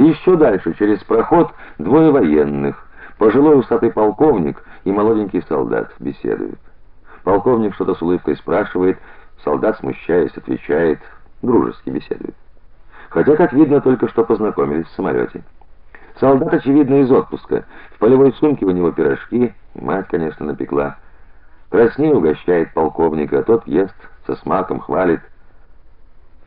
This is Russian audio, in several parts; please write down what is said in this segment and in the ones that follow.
Еще дальше, через проход, двое военных, пожилой усатый полковник и молоденький солдат беседуют. Полковник что-то с улыбкой спрашивает, солдат, смущаясь, отвечает, дружески беседует. Хотя, как видно, только что познакомились в самолете. Солдат, очевидно, из отпуска. В полевой сумке у него пирожки, мать, конечно, напекла. Красней угощает полковника, тот ест со смаком, хвалит.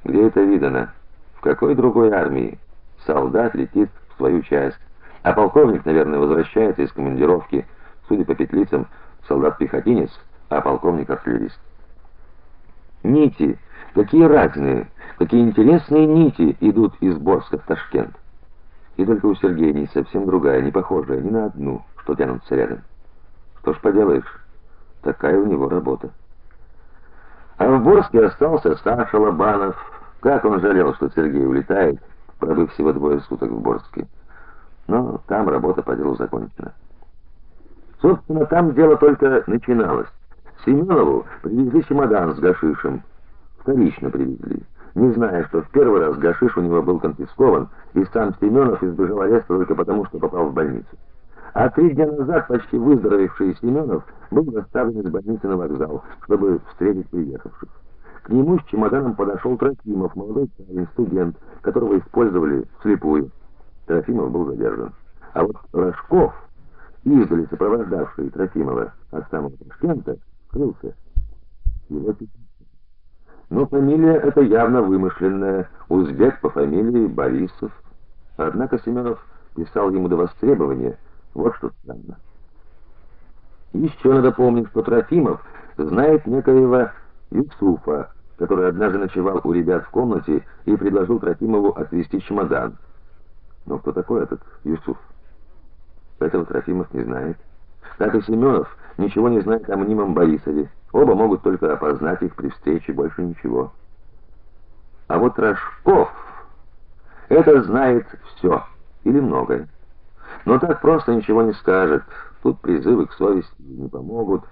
Где это видано? В какой другой армии? Солдат летит в свою часть, а полковник, наверное, возвращается из командировки. Судя по петлицам, солдат-пехотинец, а полковник артиллерист. Нити, какие разные, какие интересные нити идут из Борска в Ташкент. И только у Сергея не совсем другая, не похожая ни на одну, что тянутся рядом. Что ж поделаешь, такая у него работа. А в Борске остался Саша Лобанов. Как он жалел, что Сергей улетает пробыв всего двое суток в Борске. Но там работа по делу закончена. Собственно, там дело только начиналось. Семенову привезли чемодан с гашишем. Вторично привезли, не зная, что в первый раз гашиш у него был конфискован, и сам Семенов избежал ареста только потому, что попал в больницу. А три дня назад почти выздоровевший Семенов был доставлен из больницы на вокзал, чтобы встретить приехавших. К нему с чемоданом подошел Трофимов, молодой парень, студент, которого использовали вслепую. Трофимов был задержан. А вот Рожков, издали сопровождавший Трофимова от самого Ташкента, скрылся. Его Но фамилия эта явно вымышленная, узбек по фамилии Борисов. Однако Семенов писал ему до востребования. Вот что странно. Еще надо помнить, что Трофимов знает некоего Юсуфа, который однажды ночевал у ребят в комнате и предложил Трофимову отвезти чемодан. Но кто такой этот Юсуф? Этого Трофимов не знает. Как и Семенов, ничего не знает о мнимом Борисове. Оба могут только опознать их при встрече, больше ничего. А вот Рожков это знает все или многое. Но так просто ничего не скажет. Тут призывы к совести не помогут.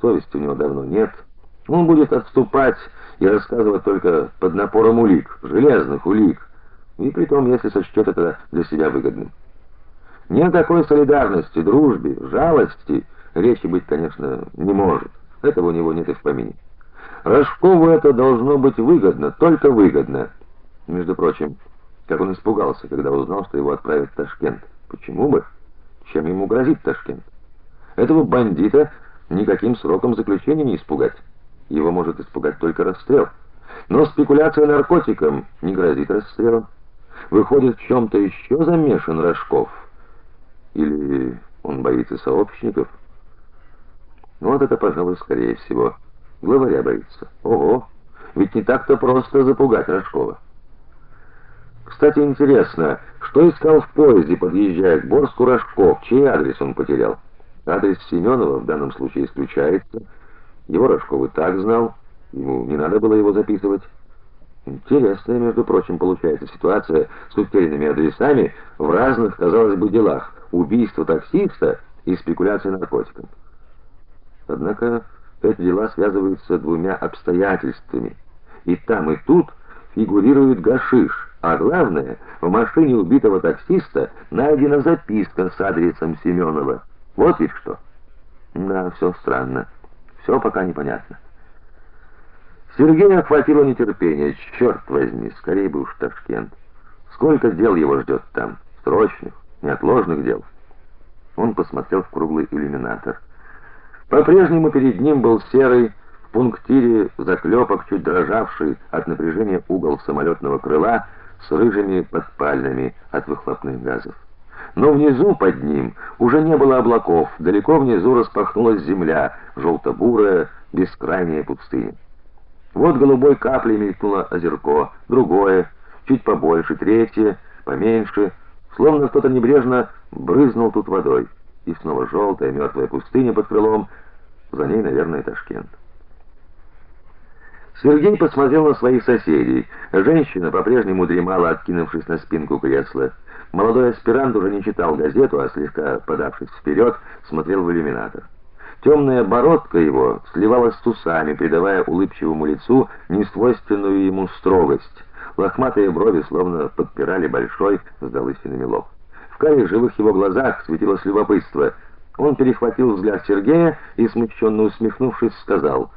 Совести у него давно нет. Он будет отступать и рассказывать только под напором улик, железных улик, и при том, если сочтет это для себя выгодным. Ни о такой солидарности, дружбе, жалости речи быть, конечно, не может. Этого у него нет и в помине. Рожкову это должно быть выгодно, только выгодно. Между прочим, как он испугался, когда узнал, что его отправят в Ташкент. Почему бы? Чем ему грозит Ташкент? Этого бандита никаким сроком заключения не испугать. Его может испугать только расстрел. Но спекуляция наркотиком не грозит расстрелом. Выходит, в чем то еще замешан Рожков. Или он боится сообщников? Ну, вот это, пожалуй, скорее всего. Главаря боится. Ого! Ведь не так-то просто запугать Рожкова. Кстати, интересно, что искал в поезде, подъезжая к Борску Рожков? Чей адрес он потерял? Адрес Семенова в данном случае исключается. Его Рожков и так знал, ему не надо было его записывать. Интересная, между прочим, получается ситуация с утерянными адресами в разных, казалось бы, делах: убийство таксиста и спекуляция наркотиком. Однако эти дела связываются двумя обстоятельствами. И там, и тут фигурирует гашиш, а главное, в машине убитого таксиста найдена записка с адресом Семенова. Вот ведь что. Да, все странно. Все пока непонятно. Сергея охватило нетерпение. Черт возьми, скорее бы уж Ташкент. Сколько дел его ждет там, срочных, неотложных дел. Он посмотрел в круглый иллюминатор. По-прежнему перед ним был серый в пунктире заклепок, чуть дрожавший от напряжения угол самолетного крыла с рыжими подпальными от выхлопных газов. Но внизу под ним уже не было облаков, далеко внизу распахнулась земля, желто-бурая, бескрайняя пустыня. Вот голубой каплей мелькнуло озерко, другое, чуть побольше, третье, поменьше, словно кто-то небрежно брызнул тут водой. И снова желтая мертвая пустыня под крылом, за ней, наверное, Ташкент. Сергей посмотрел на своих соседей. Женщина по-прежнему дремала, откинувшись на спинку кресла. Молодой аспирант уже не читал газету, а слегка подавшись вперед, смотрел в иллюминатор. Темная бородка его сливалась с усами, придавая улыбчивому лицу несвойственную ему строгость. Лохматые брови словно подпирали большой с залысинами лоб. В карих живых его глазах светилось любопытство. Он перехватил взгляд Сергея и смущенно усмехнувшись сказал: